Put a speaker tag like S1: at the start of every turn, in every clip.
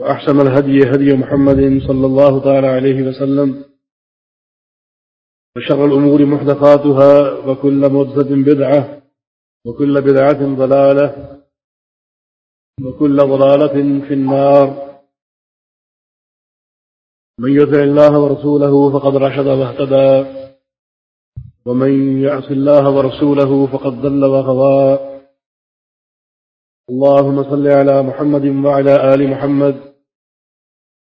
S1: وأحسن الهدي هدي محمد صلى الله تعالى عليه وسلم وشر الأمور محدثاتها وكل مدفة بدعة وكل بدعة ضلالة وكل ضلالة في النار من يطع الله ورسوله فقد رشد واهتدى ومن يعص الله ورسوله فقد ضل وغضى اللهم صل على محمد وعلى آل محمد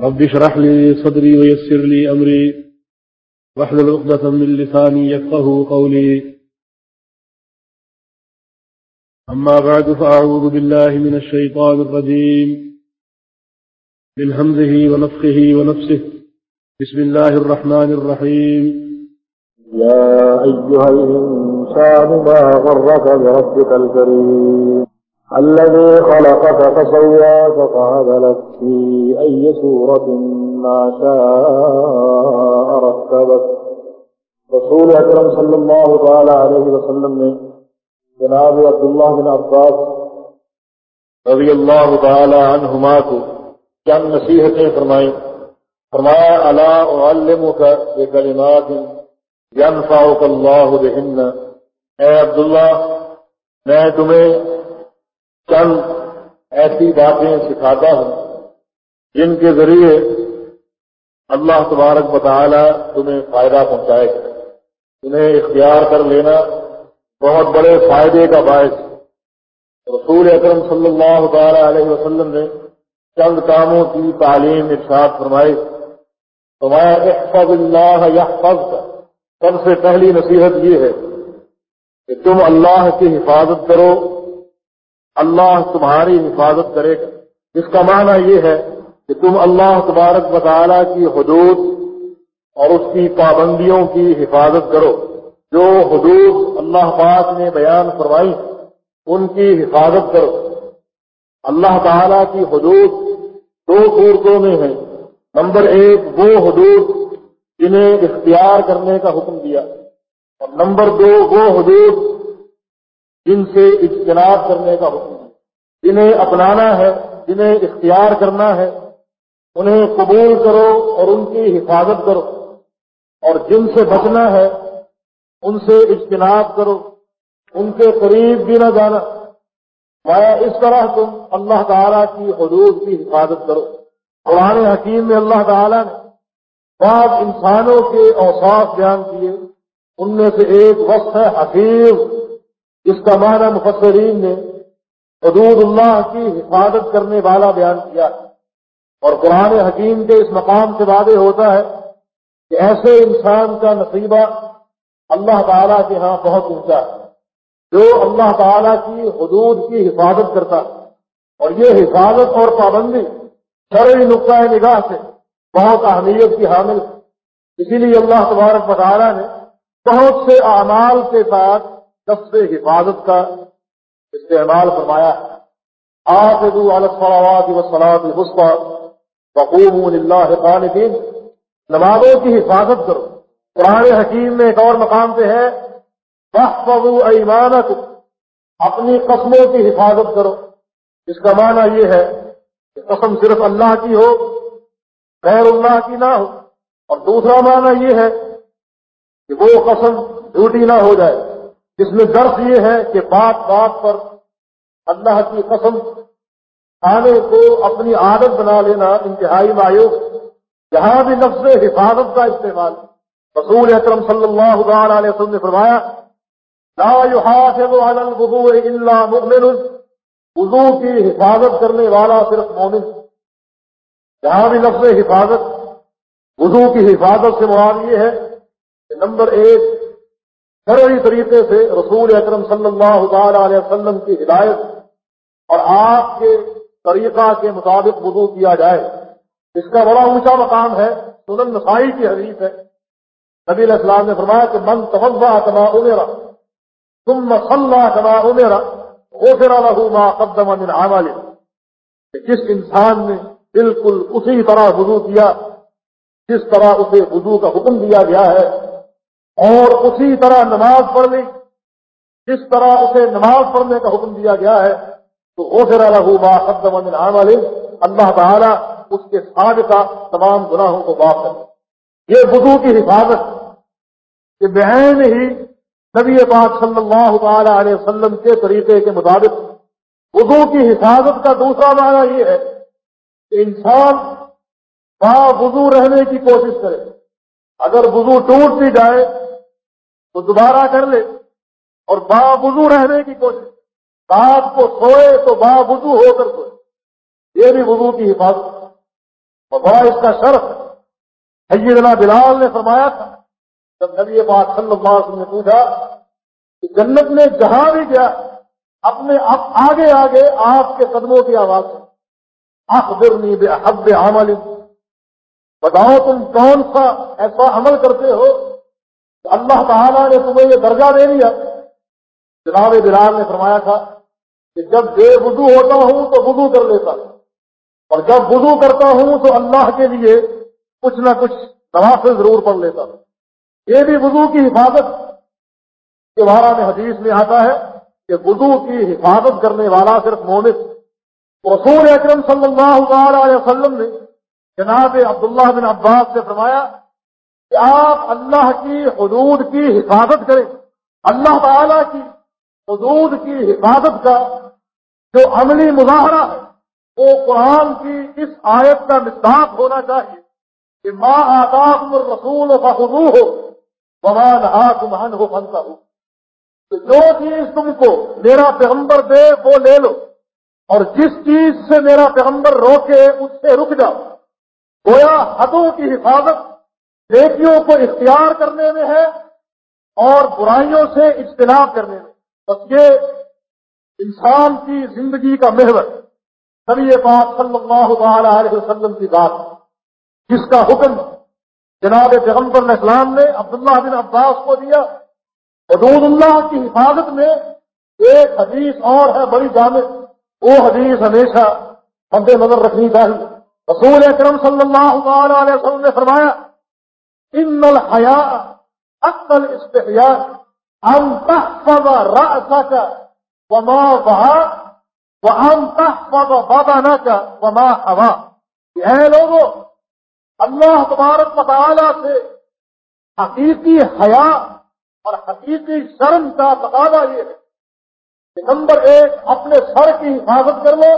S1: رب شرح لي صدري ويسر لي أمري. واحلل عقدة من لساني يفقه قولي. أما بعد، فأعوذ بالله من الشيطان الرجيم. من همزه ونفخه ونفسه. بسم الله الرحمن الرحيم.
S2: يا أيها الإنسان ما غرك بربك الكريم. الذي خلقك فسواك فعدلك في أي سورة ما شاء ركبك. رسول اکرم صلی اللہ تعالی علیہ وسلم نے جناب عبداللہ بن عباس رضی اللہ تعالی عنہما کو چند نصیحتیں فرمائیں. فرمایا، الا اعلمک بکلمات ينفعك الله بهن. اے عبداللہ، میں تمہیں چند ایسی باتیں سکھاتا ہوں، جن کے ذریعے اللہ تبارک مطالعہ تمہیں فائدہ پہنچائے۔ گا انہیں اختیار کر لینا بہت بڑے فائدے کا باعث۔ رسول اکرم صلی اللہ تعالی علیہ وسلم نے چند کاموں کی تعلیم ارشاد فرمائی۔ فرمایا، احفظ اللہ یحفظ۔ سب سے پہلی نصیحت یہ ہے کہ تم اللہ کی حفاظت کرو۔ اللہ تمہاری حفاظت کرے گا۔ اس کا معنی یہ ہے کہ تم اللہ تبارک وطالعہ کی حدود اور اس کی پابندیوں کی حفاظت کرو۔ جو حدود اللہ پاک نے بیان فرمائی، ان کی حفاظت کرو۔ اللہ تعالی کی حدود دو صورتوں میں ہیں۔ نمبر ایک، وہ حدود جنہیں اختیار کرنے کا حکم دیا۔ اور نمبر دو، وہ حدود جن سے اجتناب کرنے کا حکم دیا جنہیں اپنانا ہے، جنہیں اختیار کرنا ہے، انہیں قبول کرو اور ان کی حفاظت کرو۔ اور جن سے بچنا ہے، ان سے اجتناب کرو۔ ان کے قریب بھی نہ جانا۔ میں اس طرح تم اللہ تعالیٰ کی حدود کی حفاظت کرو۔ قرآن حکیم میں اللہ تعالیٰ نے بعض انسانوں کے اوساف بیان کیے۔ ان میں سے ایک وقت ہے حفیظ۔ اس کا معنی مفسرین نے حدود اللہ کی حفاظت کرنے والا بیان کیا اور قرآن حکیم کے اس مقام سے واضح ہوتا ہے کہ ایسے انسان کا نصیبہ اللہ تعالیٰ کے ہاں بہت اونچا ہے، جو اللہ تعالیٰ کی حدود کی حفاظت کرتا ہے۔ اور یہ حفاظت اور پابندی شرعی نقطۂ نگاہ سے بہت اہمیت کی حامل ہے۔ اسی لیے اللہ تبارک مطالعہ نے بہت سے اعمال کے ساتھ دست حفاظت کا استعمال فرمایا ہے۔ علی الصلاوات والصلاة الحسطى وقوموا للہ قانتین۔ نمازوں کی حفاظت کرو۔ قرآن حکیم میں ایک اور مقام پہ ہے۔ وحفظوا ایمانکم۔ اپنی قسموں کی حفاظت کرو۔ اس کا معنی یہ ہے کہ قسم صرف اللہ کی ہو، غیر اللہ کی نہ ہو۔ اور دوسرا معنی یہ ہے کہ وہ قسم جھوٹی نہ ہو جائے۔ جس میں درس یہ ہے کہ بات بات پر اللہ کی قسم کھانے کو اپنی عادت بنا لینا انتہائی مایوس
S3: جہاں بھی نفس حفاظت کا استعمال۔ رسول اکرم صلی اللہ علیہ وسلم نے فرمایا، لا يحافظ على الوضوء الا مؤمن، وضو کی حفاظت کرنے والا صرف مومن۔ جہاں بھی نفس حفاظت، وضو کی حفاظت سے مراد یہ ہے کہ نمبر ایک شرعی طریقے سے رسول اکرم صلی اللہ تعالی علیہ وسلم کی ہدایت اور آپ کے طریقہ کے مطابق وضو کیا جائے۔ اس کا بڑا اونچا مقام ہے، سنن نسائی کی حدیث ہے۔ نبی علیہ السلام نے فرمایا کہ من توجہ کما عمیرا تم مسلح کما عمیرا وہ پھر ما قدم من عمل۔ کہ جس انسان نے بالکل اسی طرح وضو کیا، جس طرح اسے وضو کا حکم دیا گیا ہے اور اسی طرح نماز پڑھ لی جس طرح اسے نماز پڑھنے کا حکم دیا گیا ہے، تو وہ پھر ما قدم من عمل، اللہ تعالیٰ اس کے سابقہ تمام گناہوں کو معاف کرے۔ یہ وضو کی حفاظت کہ بہن ہی نبی پاک صلی اللہ تعالی علیہ وسلم کے طریقے کے مطابق وضو کی حفاظت کا دوسرا معنی یہ ہے کہ انسان با وضو رہنے کی کوشش کرے۔ اگر وضو ٹوٹ بھی جائے تو دوبارہ کر لے اور با وضو رہنے کی کوشش۔ رات کو سوئے تو با وضو ہو کر سوئے۔ یہ بھی وضو کی حفاظت۔ اور بڑا اس کا شرف سیدنا بلال نے فرمایا تھا، جب نبی پاک صلی اللہ علیہ وسلم نے پوچھا کہ جنت میں جہاں بھی گیا، اپنے آگے آگے آپ کے قدموں کی آواز اخبرنی بے حب عمل بتاؤ تم کون سا ایسا عمل کرتے ہو کہ اللہ تعالیٰ نے تمہیں یہ درجہ دے دیا۔ جناب بلال نے فرمایا تھا کہ جب بے وضو ہوتا ہوں تو وضو کر لیتا۔ ہوں اور جب وضو کرتا ہوں تو اللہ کے لیے کچھ نہ کچھ نوافل ضرور پڑھ لیتا۔ ہوں یہ بھی وضو کی حفاظت کے بارے میں حدیث میں آتا ہے کہ وضو کی حفاظت کرنے والا صرف مومن۔ رسول اکرم صلی اللہ علیہ وسلم نے جناب عبداللہ بن عباس سے فرمایا کہ آپ اللہ کی حدود کی حفاظت کریں۔ اللہ تعالی کی حدود کی حفاظت کا جو عملی مظاہرہ ہے، وہ قرآن کی اس آیت کا مصداق ہونا چاہیے کہ ماں آداب رسول بخو ہو بمان ہاتھ مان ہو بنتا ہو تو جو چیز تم کو میرا پیغمبر دے، وہ لے لو۔ اور جس چیز سے میرا پیغمبر روکے، اس سے رک جاؤ۔ گویا حدوں کی حفاظت بیٹیوں کو اختیار کرنے میں ہے اور برائیوں سے اجتناب کرنے میں۔ بس یہ انسان کی زندگی کا محور نبی پاک صلی اللہ تعالی علیہ وسلم کی بات جس کا حکم جناب پیغمبر اسلام نے عبداللہ بن عباس کو دیا۔ حدود اللہ کی حفاظت میں ایک حدیث اور ہے بڑی جامع۔ وہ حدیث ہمیشہ مد نظر رکھنی چاہیے۔ رسول اکرم صلی اللہ علیہ وسلم نے فرمایا ان الحیا اصل استحیا ان تحفظ رأسك وما ظهر وان تحفظ بدنك وما حوا اے لوگوں اللہ تبارک مطالعہ سے حقیقی حیا اور حقیقی شرم کا تقاضا یہ ہے کہ نمبر ایک، اپنے سر کی حفاظت کر لو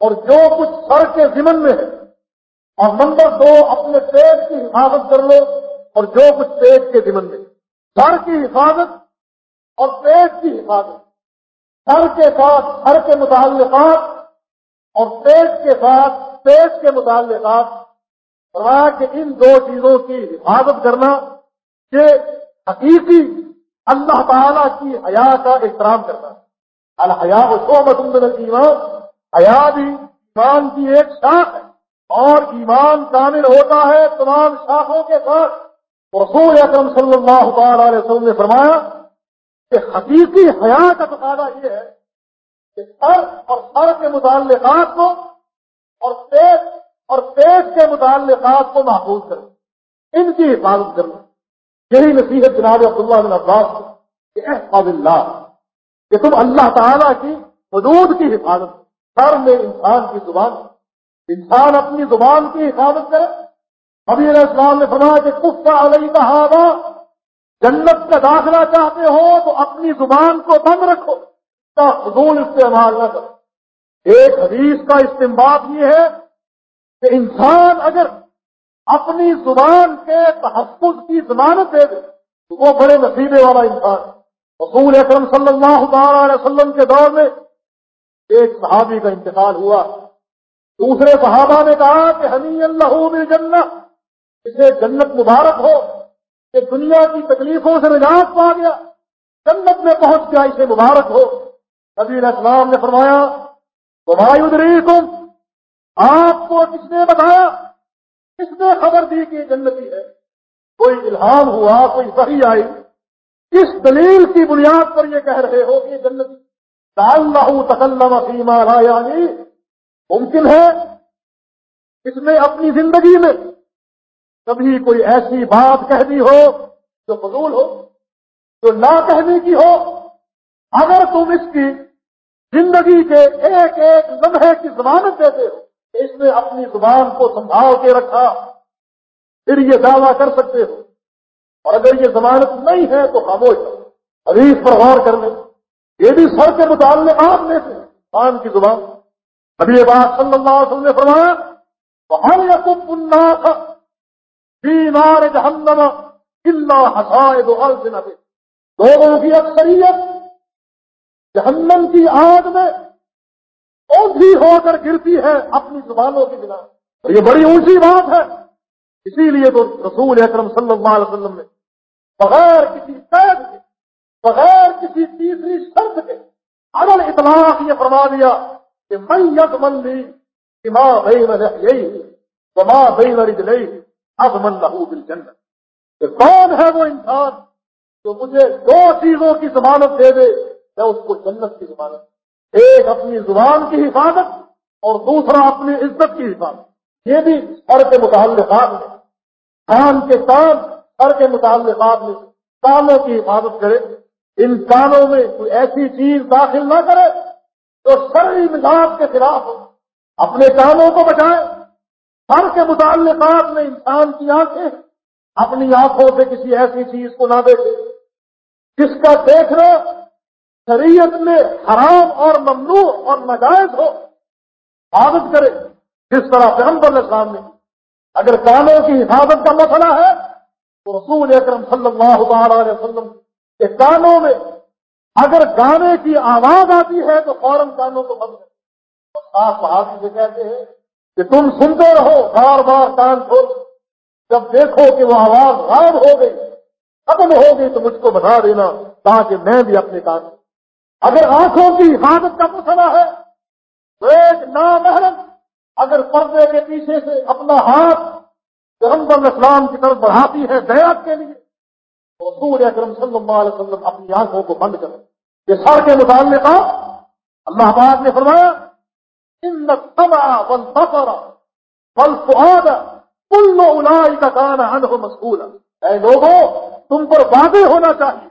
S3: اور جو کچھ سر کے ذمن میں ہے اور نمبر دو، اپنے پیٹ کی حفاظت کر لو اور جو کچھ پیٹ کے ذمن میں۔ سر کی حفاظت اور پیٹ کی حفاظت۔ سر کے ساتھ سر کے متعلقات اور پیٹ کے ساتھ پیٹ کے متعلقات۔ فرمایا کہ ان دو چیزوں کی حفاظت کرنا کہ حقیقی اللہ تعالی کی حیا کا احترام کرنا۔ الحیا و شعبت من ایمان حیا بھی ایمان کی ایک شاخ ہے۔ اور ایمان کامل ہوتا ہے تمام شاخوں کے ساتھ۔ رسول اکرم صلی اللہ تعالی علیہ وسلم نے فرمایا کہ حقیقی حیا کا تقاضا یہ ہے کہ سر اور سر کے متعلقات کو اور پیٹ اور پیٹ کے متعلقات کو محفوظ کریں ان کی حفاظت کرنا یہی نصیحت جناب عبداللہ بن عباس کہ احفاظ اللہ، کہ تم اللہ تعالیٰ کی حدود کی حفاظت سر میں انسان کی زبان انسان اپنی زبان کی حفاظت کرے۔ ابھی علیہ السلام نے فرمایا کہ کفا علیہ کا جنت کا داخلہ چاہتے ہو تو اپنی زبان کو بند رکھو اس کا حضول استعمال نہ کرو۔ ایک حدیث کا استعمال یہ ہے کہ انسان اگر اپنی زبان کے تحفظ کی ضمانت دے دے، تو وہ بڑے نصیبے والا انسان رسول اکرم صلی اللہ تعالی علیہ وسلم کے دور میں ایک صحابی کا انتقال ہوا۔ دوسرے صحابہ نے کہا کہ ہمیں اللہ جنت اسے جنت مبارک ہو، کہ دنیا کی تکلیفوں سے نجات پا گیا، جنت میں پہنچ گیا، اسے مبارک ہو۔ نبی اسلام نے فرمایا تمہاری تم آپ کو کس نے بتایا؟ کس نے خبر دی کہ جنتی ہے؟ کوئی الہام ہوا، کوئی صحیح آئی؟ کس دلیل کی بنیاد پر یہ کہہ رہے ہو کہ جنتی؟ اللہ تکلم فیما لا یعنی؟ ممکن ہے اس نے اپنی زندگی میں کبھی کوئی ایسی بات کہہ دی ہو جو فضول ہو، جو نہ کہنے کی ہو، اگر تم اس کی زندگی کے ایک ایک لمحے کی ضمانت دیتے ہو، اس نے اپنی زبان کو سنبھال کے رکھا، پھر یہ دعویٰ کر سکتے ہو۔ اور اگر یہ ضمانت نہیں ہے تو خاموش حدیث پر غور کر لیں۔ یہ بھی سر کے متعلقات میں سے خان کی زبان۔ ابھی بات صلی اللہ علیہ وسلم نے فرمایا ہر یقب الناس فی نار جہنم الا حصائد السنہ لوگوں کی اکثریت جہنم کی آگ میں اونچی ہو کر گرتی ہے اپنی زبانوں کی بنا۔ یہ بڑی اونچی بات ہے۔ اسی لیے تو رسول اکرم صلی اللہ علیہ وسلم نے بغیر کسی قید کے، بغیر کسی تیسری شرط کے اگر اطلاق یہ فرما دیا کہ میں یق من لی کہ ماں بھائی میں یہی تو ماں اب من لہو دل کہ کون ہے وہ انسان جو مجھے دو چیزوں کی ضمانت دے دے، میں اس کو جنت کی ضمانت ایک اپنی زبان کی حفاظت اور دوسرا اپنی عزت کی حفاظت۔ یہ بھی سر کے متعلقات میں۔ کان کے کام سر کے متعلقات میں کانوں کی حفاظت کرے ان کانوں میں کوئی ایسی چیز داخل نہ کرے تو سری مزاج کے خلاف ہو۔ اپنے کانوں کو بچائے سر کے متعلقات میں انسان کی آنکھیں اپنی آنکھوں سے کسی ایسی چیز کو نہ دیکھے جس کا دیکھنا شریعت میں حرام اور ممنوع اور ناجائز ہو۔ حفاظت کرے جس طرح پیغمبر اسلام نے اگر کانوں کی حفاظت کا مسئلہ ہے، تو رسول اکرم صلی اللہ تعالی علیہ وسلم کہ کانوں میں اگر گانے کی آواز آتی ہے تو فوراً کانوں کو بند صاف بہادی سے کہتے ہیں کہ تم سنتے رہو، بار بار کان کھول جب دیکھو کہ وہ آواز غائب ہو گئی، ختم ہو گئی، تو مجھ کو بتا دینا تاکہ میں بھی اپنے کان اگر آنکھوں کی حفاظت کا مسئلہ ہے، تو ایک نامحرم اگر پردے کے پیچھے سے اپنا ہاتھ پیغمبر اسلام کی طرف بڑھاتی ہے بیعت کے لیے رسول اکرم صلی اللہ علیہ وسلم اپنی آنکھوں کو بند کریں یہ سر کے متعلق اللہ آباد نے فرمایا، ان سفر فل فعاد کل الائی کا کانا ان ہو مشغول اے لوگوں، تم پر واضح ہونا چاہیے۔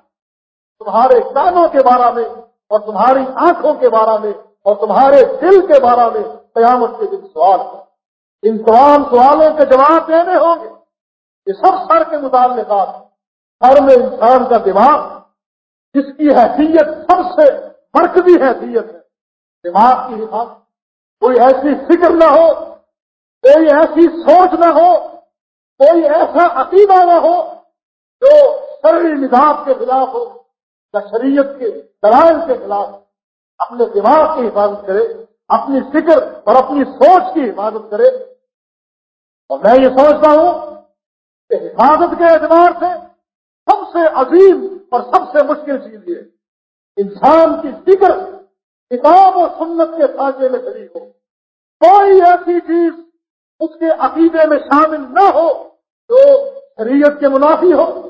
S3: تمہارے کانوں کے بارے میں اور تمہاری آنکھوں کے بارے میں اور تمہارے دل کے بارے میں قیامت کے دن سوال ان تمام سوالوں کے جواب دینے ہوں گے۔ یہ سب سر کے متعلقات ہیں۔ ہر میں انسان کا دماغ جس کی حیثیت سب سے مرکزی حیثیت ہے، دماغ کی حفاظت۔ کوئی ایسی فکر نہ ہو، کوئی ایسی سوچ نہ ہو، کوئی ایسا عقیدہ نہ ہو جو سرری مزاج کے خلاف ہو، یا شریعت کے دلائل کے خلاف اپنے دماغ کی حفاظت کرے، اپنی فکر اور اپنی سوچ کی حفاظت کرے۔ اور میں یہ سوچتا ہوں کہ حفاظت کے اعتبار سے سے عظیم اور سب سے مشکل چیز یہ انسان کی فکر کتاب و سنت کے سانچے میں شریک ہو۔ کوئی ایسی چیز اس کے عقیدے میں شامل نہ ہو جو شریعت کے منافی ہو۔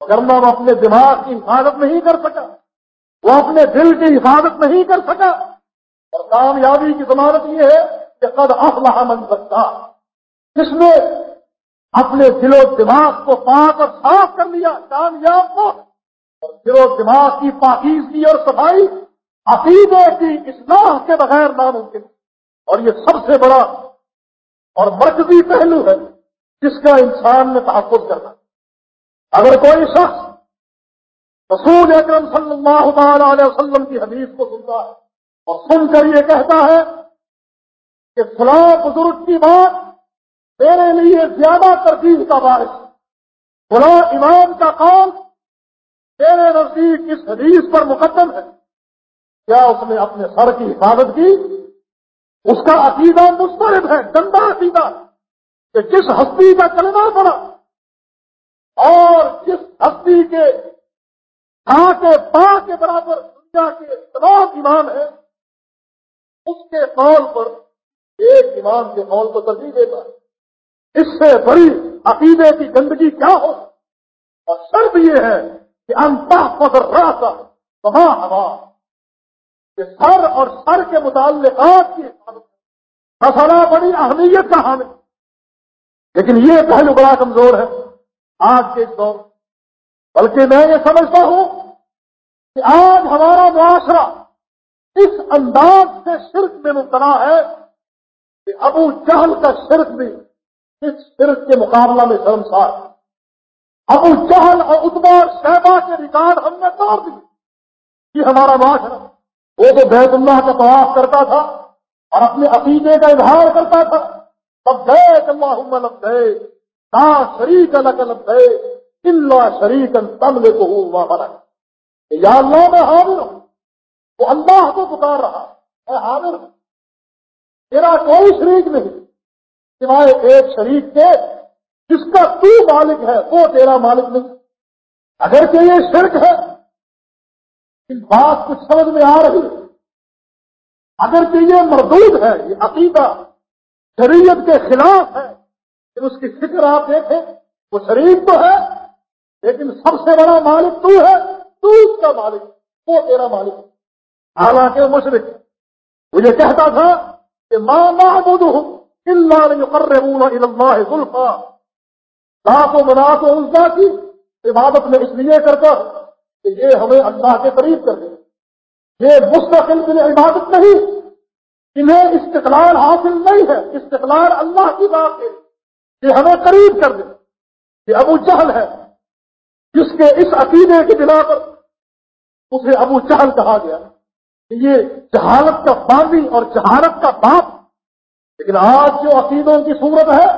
S3: اگر وہ اپنے دماغ کی حفاظت نہیں کر سکا، وہ اپنے دل کی حفاظت نہیں کر سکا۔ اور کامیابی کی ضمانت یہ ہے کہ قد افلاح من سکتا جس نے اپنے دل و دماغ کو پاک اور صاف کر لیا، کامیاب کو۔ اور دل و دماغ کی پاکیزگی اور صفائی عقیدے کی اصلاح کے بغیر ناممکن۔ اور یہ سب سے بڑا اور مرکزی پہلو ہے جس کا انسان نے تحفظ کرنا۔ اگر کوئی شخص رسول اکرم صلی اللہ تعالی علیہ وسلم کی حدیث کو سنتا ہے اور سن کر یہ کہتا ہے کہ فلاں بزرگ کی بات میرے لیے زیادہ ترجیح کا باعث۔ بلا امام کا کام میرے نزدیک اس حدیث پر مقدم ہے۔ کیا اس نے اپنے سر کی حفاظت کی؟ اس کا عقیدہ مسترد ہے گندا عقیدہ کہ جس ہستی کا کلمہ پڑا اور جس ہستی کے کے پا کے برابر دنیا کے تمام ایمان ہیں، اس کے قول پر ایک ایمان کے قول کو ترجیح دیتا ہے۔ اس سے بڑی عقیدے کی گندگی کیا ہو؟ اور شرط یہ ہے کہ انتا فضر رہا وہاں ہوا۔ کہ سر اور سر کے متعلقات کی مسئلہ بڑی اہمیت کا حامل۔ لیکن یہ پہلو بڑا کمزور ہے آج کے اس دور۔ بلکہ میں یہ سمجھتا ہوں کہ آج ہمارا معاشرہ اس انداز سے شرک میں مبتلا ہے کہ ابو جہل کا شرک بھی اس شرک کے مقابلہ میں شرمسار۔ ابو جہل اور اتبار شہبا کے ریکارڈ ہم نے توڑ دی یہ ہمارا معاشرہ وہ تو بیت اللہ کا طواف کرتا تھا اور اپنے عقیدے کا اظہار کرتا تھا۔ تب گئے اللہ لب گئے شریک الگ الگ گئے اللہ شریک تم لے ہوں یا اللہ، میں حاضر ہوں۔ وہ اللہ کو پکار رہا میں حاضر ہوں۔ تیرا کوئی شریک نہیں۔ سوائے ایک شریک کے، جس کا تو مالک ہے، وہ تیرا مالک نہیں۔ اگر کہ یہ شرک ہے بات کچھ سمجھ میں آ رہی ہے۔ اگر کہ یہ مردود ہے، یہ عقیدہ شریعت کے خلاف ہے، پھر اس کی فکر آپ دیکھیں، وہ شریف تو ہے، لیکن سب سے بڑا مالک تو ہے، تو اس کا مالک، وہ تیرا مالک۔ حالانکہ مشرق مجھے کہتا تھا کہ ماں محمود ہوں اللہ گلفا لاکھ و بنا تو الزا کی عبادت میں اس لیے کرتا کہ یہ ہمیں اللہ کے قریب کر دے. یہ مستقل دن عبادت نہیں. انہیں استقلال حاصل نہیں ہے. استقلال اللہ کی بات ہے. یہ ہمیں قریب کر دے. یہ ابو چہل ہے. جس کے اس عقیدے کی بنا پر اسے ابو چہل کہا گیا یہ جہالت کا باندھی اور جہالت کا باپ لیکن آج جو عقیدوں کی صورت ہے،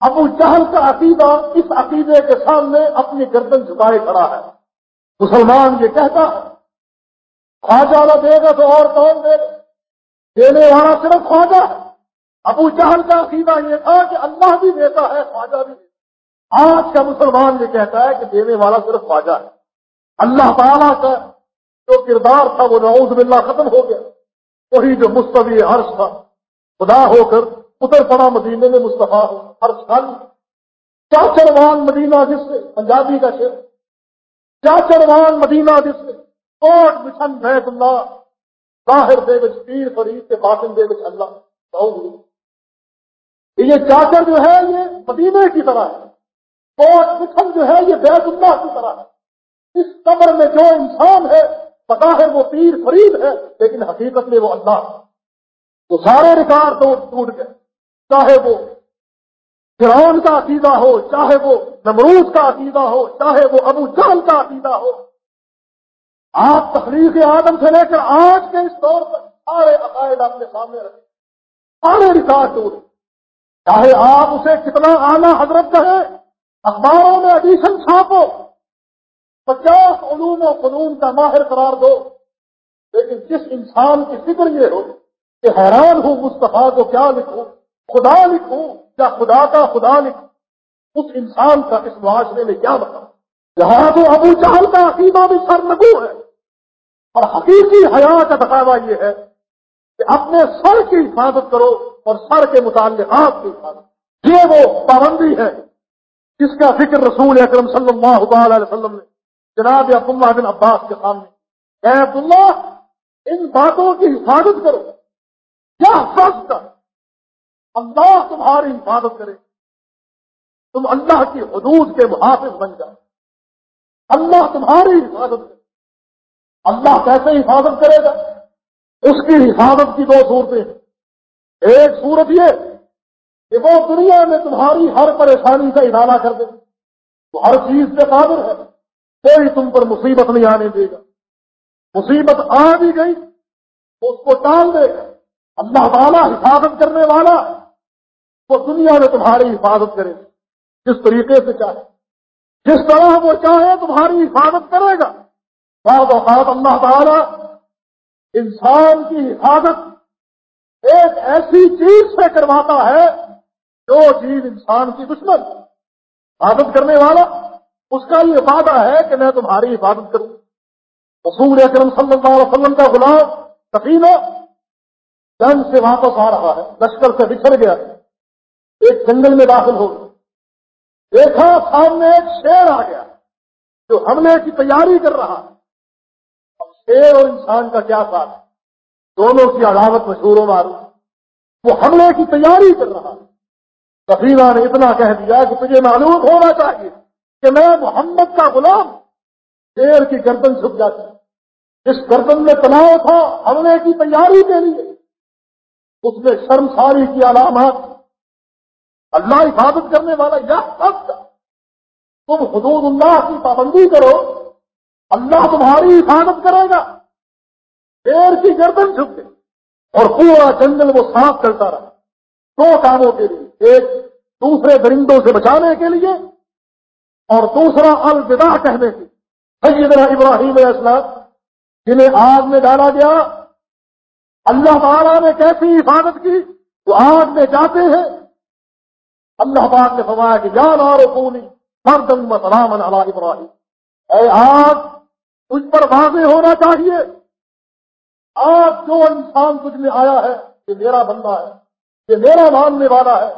S3: ابو چہل کا عقیدہ اس عقیدے کے سامنے اپنی گردن جھکائے کھڑا ہے۔ مسلمان یہ کہتا ہے خواجہ نہ دے گا تو اور کون دے گا؟ دینے والا صرف خواجہ۔ ہے ابو چہل کا عقیدہ یہ تھا کہ اللہ بھی دیتا ہے، خواجہ بھی دیتا آج کا مسلمان یہ کہتا ہے کہ دینے والا صرف خواجہ ہے۔ اللہ تعالیٰ کا جو کردار تھا وہ نعوذ باللہ ختم ہو گیا۔ وہی جو مستوی عرض تھا۔ خدا ہو کر اتر پڑا مدینے میں مصطفیٰ ہو عرض خالی چاچروان مدینہ جس سے پنجابی کا شیر چاچروان مدینہ جس سے کوٹ مچھن بیت اللہ۔ ظاہر دے بچ پیر فرید کے باطن دے بچ اللہ۔ یہ چاچر جو ہے یہ مدینے کی طرح ہے۔ کوٹ جو ہے یہ بیت اللہ کی طرح ہے۔ اس قبر میں جو انسان ہے پتا ہے وہ پیر فرید ہے، لیکن حقیقت میں وہ اللہ ہے۔ تو سارے ریکارڈ ٹوٹ گئے۔ چاہے وہ فرعون کا عقیدہ ہو، چاہے وہ نمروز کا عقیدہ ہو، چاہے وہ ابو جہل کا عقیدہ ہو۔ آپ تخلیق آدم سے لے کر آج کے اس دور پر سارے عقائد اپنے سامنے رکھیں سارے ریکارڈ ٹوٹ چاہے آپ اسے کتنا آنا حضرت کہیں، اخباروں میں ایڈیشن چھاپو، پچاس علوم و فنون کا ماہر قرار دو، لیکن جس انسان کی فکر یہ ہو کہ حیران ہوں مصطفیٰ کو کیا لکھوں، خدا لکھوں یا خدا کا خدا لکھوں؟ اس انسان کا اس معاشرے میں کیا مطلب؟ بتا جہاں تو ابو چہل کا عقیدہ بھی سر نگو ہے۔ اور حقیقی حیات کا دکھاوا یہ ہے کہ اپنے سر کی حفاظت کرو اور سر کے متعلقات کی حفاظت۔ یہ وہ پابندی ہے جس کا ذکر رسول اکرم صلی اللہ علیہ وسلم نے جناب عبداللہ بن عباس کے سامنے۔ اے عبداللہ، ان باتوں کی حفاظت کرو۔ کیا فرض کر اللہ تمہاری حفاظت کرے۔ تم اللہ کی حدود کے محافظ بن جاؤ۔ اللہ تمہاری حفاظت کرے۔ اللہ کیسے حفاظت کرے گا؟ اس کی حفاظت کی دو صورتیں ہیں۔ ایک صورت یہ کہ وہ دنیا میں تمہاری ہر پریشانی کا ادارہ کر دے۔ وہ ہر چیز پہ قابل ہے۔ کوئی تم پر مصیبت نہیں آنے دے گا۔ مصیبت آ بھی گئی تو اس کو ٹال دے گا۔ اللہ تعالیٰ حفاظت کرنے والا وہ دنیا میں تمہاری حفاظت کرے جس طریقے سے چاہے۔ جس طرح وہ چاہے تمہاری حفاظت کرے گا۔ بعض اوقات اللہ تعالی انسان کی حفاظت ایک ایسی چیز سے کرواتا ہے جو چیز انسان کی دشمن حفاظت کرنے والا اس کا یہ وعدہ ہے کہ میں تمہاری حفاظت کروں۔ رسول اکرم صلی اللہ علیہ وسلم کا غلام سفینہ جنگ سے واپس آ رہا ہے، لشکر سے بچھڑ گیا۔ ایک جنگل میں داخل ہو گیا۔ دیکھا سامنے ایک شیر آ گیا جو حملے کی تیاری کر رہا ہے۔ اب شیر اور انسان کا کیا ساتھ؟ دونوں کی عداوت مشہور و معروف۔ وہ حملے کی تیاری کر رہا ہے۔ سفینہ نے اتنا کہہ دیا کہ تجھے معلوم ہونا چاہیے کہ میں محمد کا غلام شیر کی گردن جھک جاتی۔ جس گردن میں تناؤ تھا حملے کی تیاری کے لیے۔ اس میں شرم ساری کی علامات اللہ حفاظت کرنے والا یہ سب تم حدود اللہ کی پابندی کرو۔ اللہ تمہاری حفاظت کرے گا۔ پیر کی گردن جھک گئی اور پورا جنگل وہ صاف کرتا رہا۔ دو کاموں کے لیے، ایک دوسرے درندوں سے بچانے کے لیے اور دوسرا الوداع کہنے کی سیدنا ابراہیم علیہ السلام، جنہیں آگ میں ڈالا گیا اللہ تعالیٰ نے کیسی حفاظت کی؟ وہ آگ میں جاتے ہیں۔ اللہ پاک نے فرمایا کہ جان اور پونی مردن و سلام اللہ ابراہیم۔ اے آگ، تجھ پر واضح ہونا چاہیے۔ آج جو انسان تجھ میں آیا ہے، یہ میرا بندہ ہے، یہ میرا ماننے والا ہے،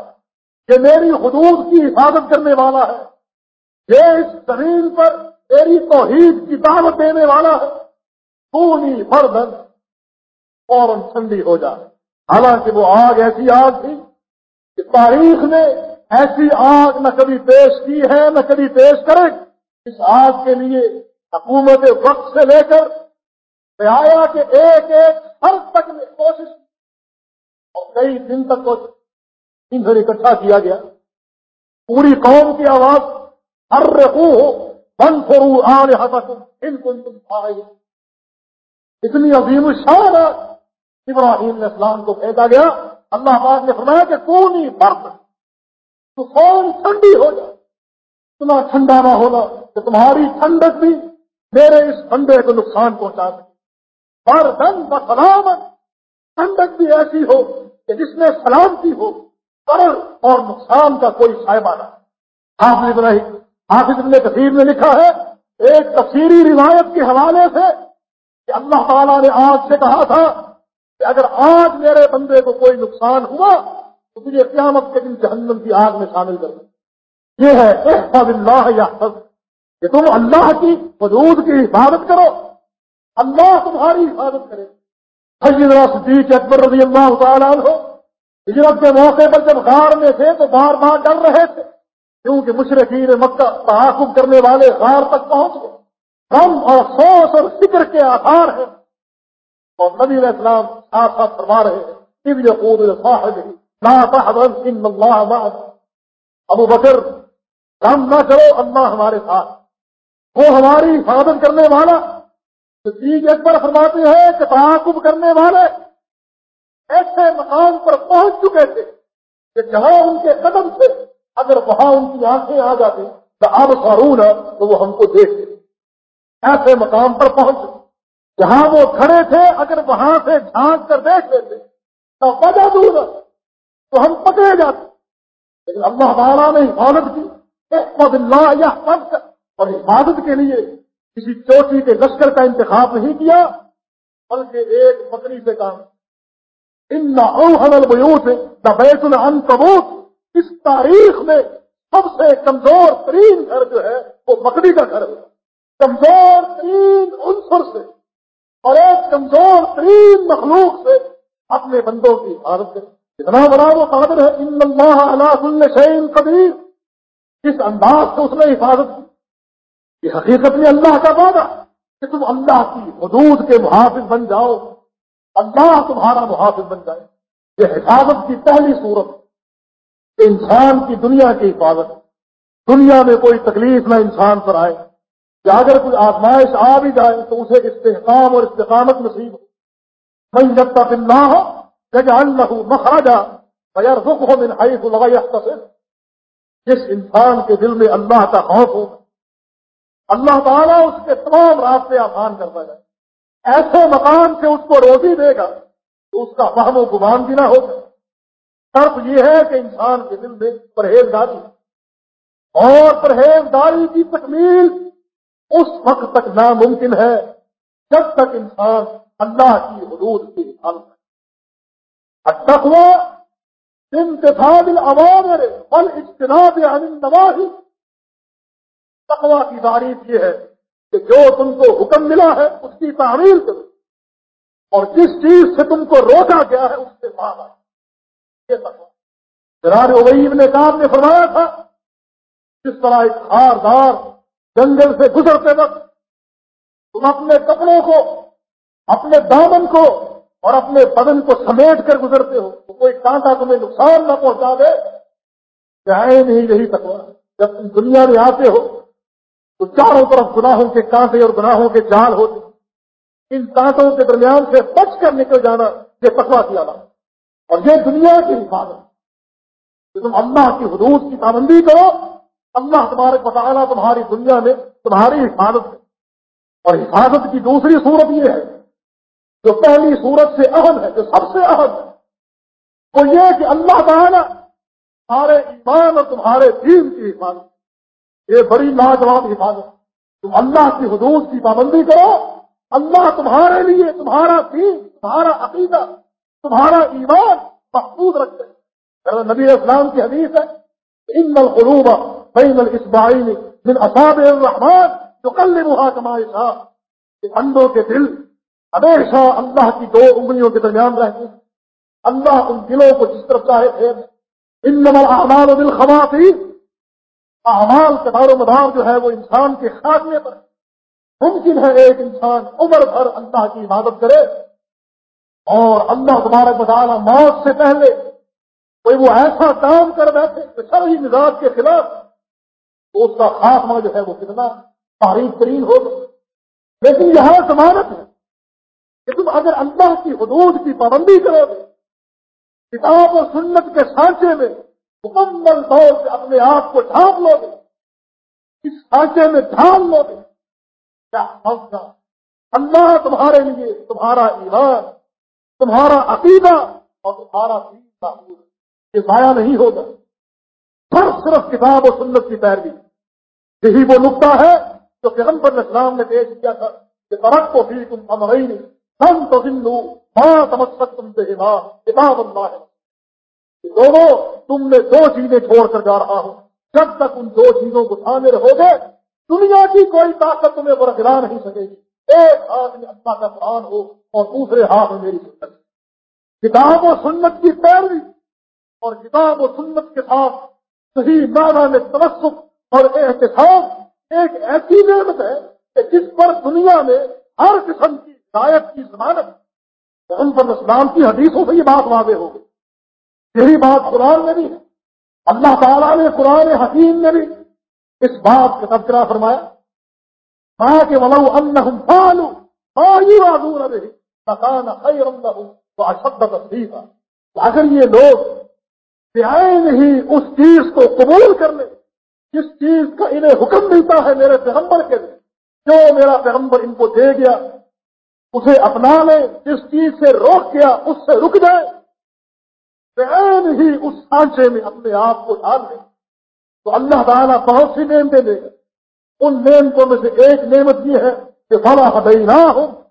S3: یہ میری حدود کی حفاظت کرنے والا ہے۔ یہ اس زمین پر میری توحید کی دعوت دینے والا ہے۔ پونی مردن فوراً ٹھنڈی ہو جائے حالانکہ وہ آگ ایسی آگ تھی کہ تاریخ نے ایسی آگ نہ کبھی پیش کی ہے، نہ کبھی پیش کرے۔ اس آگ کے لیے حکومت وقت سے لے کر آیا کہ ایک ایک ہر تک میں کوشش اور کئی دن تک کو ایندھن اکٹھا کیا گیا۔ پوری قوم کی آواز ہر رکھو ہو بند فرو آج ہتک ان کو تم اتنی عظیم الشان ابراہیم علیہ السلام کو پھینکا گیا۔ اللہ پاک نے فرمایا کہ کون ہی برد تو فون ٹھنڈی ہو جائے؟ اتنا ٹھنڈا نہ ہونا کہ تمہاری ٹھنڈک بھی میرے اس ٹھنڈے کو نقصان پہنچا سکے۔ ہر دن سلامت ٹھنڈک بھی ایسی ہو کہ جس میں سلامتی ہو کرل اور نقصان کا کوئی صاحبہ نہ حافظ نہیں حافظ ابن کثیر نے لکھا ہے ایک تفصیلی روایت کے حوالے سے کہ اللہ تعالیٰ نے آج سے کہا تھا کہ اگر آج میرے بندے کو کوئی نقصان ہوا تو تجھے قیامت کے دن جہنم کی آگ میں شامل کر یہ ہے، احفظ اللہ یا کہ تم اللہ کی حدود کی حفاظت کرو۔ اللہ تمہاری حفاظت کرے۔ صدیق اکبر رضی اللہ تعالیٰ ہو ہجرت کے موقع پر جب غار میں تھے تو بار بار ڈر رہے تھے، کیونکہ مشرقین مکہ تعاقب کرنے والے غار تک پہنچ گئے۔ غم اور افسوس اور فکر کے آثار ہیں۔ اور نبی علیہ السلام ساتھ ساتھ فرما رہے ہیں ابو بکر، غم نہ کرو اللہ ہمارے ساتھ۔ وہ ہماری حفاظت کرنے والا، صدیق اکبر فرماتے ہیں کہ تعاقب کرنے والے ایسے مقام پر پہنچ چکے تھے کہ جہاں ان کے قدم سے اگر وہاں ان کی آنکھیں آ جاتی تو اب سارون تو وہ ہم کو دیکھتے۔ ایسے مقام پر پہنچ جہاں وہ کھڑے تھے، اگر وہاں سے جھانک کر دیکھ لیتے، تو وجہ دور تو ہم پکڑے جاتے۔ لیکن اللہ تعالیٰ نے حفاظت کی اللہ یا کر اور حفاظت کے لیے کسی چوٹی کے لشکر کا انتخاب نہیں کیا، بلکہ ایک بکری سے کام۔ ان اوہل بیوت دا بیت العنکبوت۔ اس تاریخ میں سب سے کمزور ترین گھر جو ہے، وہ بکری کا گھر ہے۔ کمزور ترین عنصر سے۔ اور ایک کمزور ترین مخلوق سے اپنے بندوں کی حفاظت کریں اتنا بڑا وہ قادر ہے، ان اللہ علا کل شعین قدیر۔ کس انداز سے اس نے حفاظت کی۔ یہ حقیقت میں اللہ کا وعدہ کہ تم اللہ کی حدود کے محافظ بن جاؤ۔ اللہ تمہارا محافظ بن جائے۔ یہ حفاظت کی پہلی صورت انسان کی دنیا کی حفاظت۔ دنیا میں کوئی تکلیف نہ انسان پر آئے۔ کہ اگر کوئی آزمائش آ بھی جائے تو اسے استحکام اور استقامت نصیب ہو۔ میں جب تک نہ ہو جگہ اللہ مخراجا بغیر رخ ہو من حیث لگائی جس انسان کے دل میں اللہ کا خوف ہوگا، اللہ تعالیٰ اس کے تمام راستے آسان کرتا جائے ایسے مکان سے اس کو روزی دے گا تو اس کا فہم و گمان بھی نہ ہوگا شرط یہ ہے کہ انسان کے دل میں پرہیزگاری اور پرہیزگاری کی تکمیل اس وقت تک ناممکن ہے جب تک انسان اللہ کی حدود کی حفاظت ہے انتخاب العوامر بل اجتناب عن النواہی کی تعریف یہ ہے کہ جو تم کو حکم ملا ہے اس کی تعمیل کرو اور جس چیز سے تم کو روکا گیا ہے اس سے باہر یہ تقوی۔ جناب عبیب نے کام نے فرمایا تھا، جس طرح ایک خاردار جنگل سے گزرتے وقت تم اپنے کپڑوں کو، اپنے دامن کو اور اپنے بدن کو سمیٹ کر گزرتے ہو تو کوئی کانٹا تمہیں نقصان نہ پہنچا دے۔ چاہے نہیں یہی تکوا جب تم دنیا میں آتے ہو تو چاروں طرف گناہوں کے کانٹے اور گناہوں کے جال ہوتے ان کانٹوں کے درمیان سے بچ کر نکل جانا یہ تکوا کیا اور یہ دنیا کی حفاظت کہ تم اللہ کی حدود کی پابندی کرو اللہ تمہارے بتانا تمہاری دنیا میں تمہاری حفاظت ہے۔ اور حفاظت کی دوسری صورت یہ ہے جو پہلی صورت سے اہم ہے، جو سب سے اہم ہے، وہ یہ کہ اللہ تعالیٰ تمہارے ایمان اور تمہارے دین کی حفاظت یہ بڑی لاجواب حفاظت تم اللہ کی حدود کی پابندی کرو، اللہ تمہارے لیے تمہارا دین، تمہارا عقیدہ، تمہارا ایمان محفوظ رکھتے نبی اسلام کی حدیث ہے ان القلوب بین الاسبعین من اصابع الرحمن جو کل کمائے صاحب انڈوں کے دل ہمیشہ اللہ کی دو انگلیوں کے درمیان رہتے ہیں۔ اللہ ان دلوں کو جس طرف چاہے تھے ان نمل اعمال و دل اعمال کے دار و مدار جو ہے وہ انسان کے خاتمے پر ممکن ہے ایک انسان عمر بھر اللہ کی عبادت کرے۔ اور اللہ تمہارا بتانا موت سے پہلے کوئی وہ ایسا کام کر بیٹھے کہ سر ہی مزاج کے خلاف تو اس کا خاتمہ جو ہے وہ کتنا تاریخ ترین ہوگا لیکن یہاں ضمانت ہے کہ تم اگر اللہ کی حدود کی پابندی کرو گے، کتاب و سنت کے سانچے میں مکمل طور سے اپنے آپ کو ڈھانپ لو گے، اس سانچے میں ڈھان لو گے۔ کیا اللہ تمہارے لیے تمہارا ایمان، تمہارا عقیدہ اور تمہارا دین یہ ضائع نہیں ہوگا۔ صرف صرف کتاب و سنت کی پیروی۔ یہی وہ نقطہ ہے جو پیغمبر اسلام نے پیش کیا تھا کہ فرق کو بھی تم امرئی ہم تو ہندو ماں سمجھ سک تم سے ماں کتاب اللہ. ہے دونوں تم نے دو چیزیں چھوڑ کر جا رہا ہوں. جب تک ان دو چیزوں کو تھامے رہو گے دنیا کی کوئی طاقت تمہیں برقرا نہیں سکے گی. ایک ہاتھ میں اللہ کا قرآن ہو اور دوسرے ہاتھ میں میری سنت. کتاب و سنت کی پیروی اور کتاب و سنت کے ساتھ صحیح معنی میں تنسب اور احتساب ایک ایسی نعمت ہے کہ جس پر دنیا میں ہر قسم کی شاید کی ضمانت محمد اسلام کی حدیثوں سے یہ بات واضح ہو گئی۔ یہی بات قرآن میں بھی ہے۔ اللہ تعالیٰ نے قرآن حکیم میں بھی اس بات کا تذکرہ فرمایا۔ ماں کے ولو ان پالو آدور مکان خیر تو اشد تصدیق اگر یہ لوگ رعائی نہیں اس چیز کو قبول کر لیں جس چیز کا انہیں حکم ملتا ہے میرے پیغمبر کے لیے، جو میرا پیغمبر ان کو دے گیا، اسے اپنا لے، جس چیز سے روک گیا، اس سے رک جائے۔ بین ہی اس سانچے میں اپنے آپ کو ڈال دے۔ تو اللہ تعالیٰ بہت سی نعمتیں دے گا۔ ان نعمتوں میں سے ایک نعمت یہ ہے کہ فلا ہدئی نہ ہو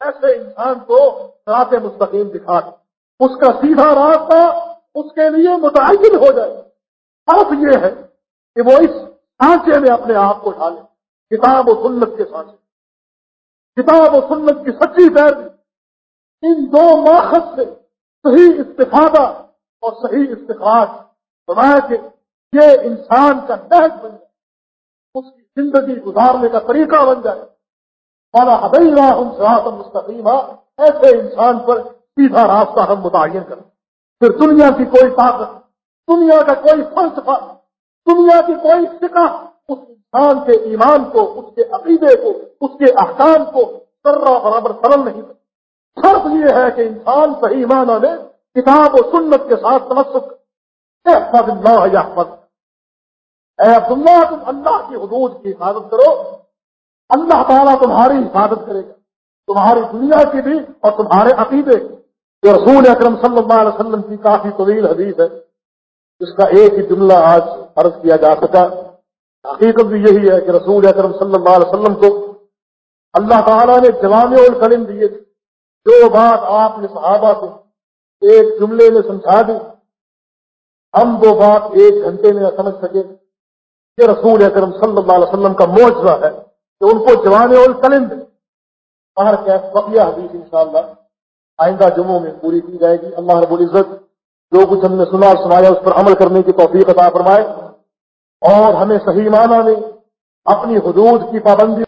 S3: ایسے انسان کو رات مستقیم دکھا دے۔ اس کا سیدھا راستہ اس کے لیے متعین ہو جائے۔ فرق یہ ہے کہ وہ اس سانچے میں اپنے آپ کو ڈالے کتاب و سنت کے سانچے کتاب و سنت کی سچی پیروی، ان دو ماخذ سے صحیح استفادہ اور صحیح استخراج بنایا کہ یہ انسان کا نہج بن جائے، اس کی زندگی گزارنے کا طریقہ بن جائے۔ مانا حدئی راہ ان مستقیم ایسے انسان پر سیدھا راستہ ہم متعین کریں۔ پھر دنیا کی کوئی طاقت دنیا کا کوئی فلسفہ، دنیا کی کوئی فکا اس انسان کے ایمان کو، اس کے عقیدے کو، اس کے احکام کو سرا برابر سرل نہیں فرق یہ ہے کہ انسان صحیح معنی میں کتاب و سنت کے ساتھ تمسک احفظ اللہ یحفظ اے عبداللہ تم اللہ کی حدود کی حفاظت کرو۔ اللہ تعالیٰ تمہاری حفاظت کرے گا۔ تمہاری دنیا کی بھی اور تمہارے عقیدے جو رسول اکرم صلی اللہ علیہ وسلم کی کافی طویل حدیث ہے۔ جس کا ایک ہی جملہ آج عرض کیا جا سکا، حقیقت بھی یہی ہے کہ رسول اکرم صلی اللہ علیہ وسلم کو اللہ تعالیٰ نے جوان القلم دیے تھے۔ جو بات آپ نے صحابہ کو ایک جملے میں سمجھا دی، ہم وہ بات ایک گھنٹے میں نہ سمجھ سکے کہ رسول اکرم صلی اللہ علیہ وسلم کا معجزہ ہے کہ ان کو جوان القلم باہر کیف بقیہ حدیث انشاءاللہ، آئندہ جمعوں میں پوری کی جائے گی۔ اللہ رب العزت جو کچھ ہم نے سنا اور سنایا، اس پر عمل کرنے کی توفیق عطا فرمائے اور ہمیں صحیح معنی میں اپنی حدود کی پابندی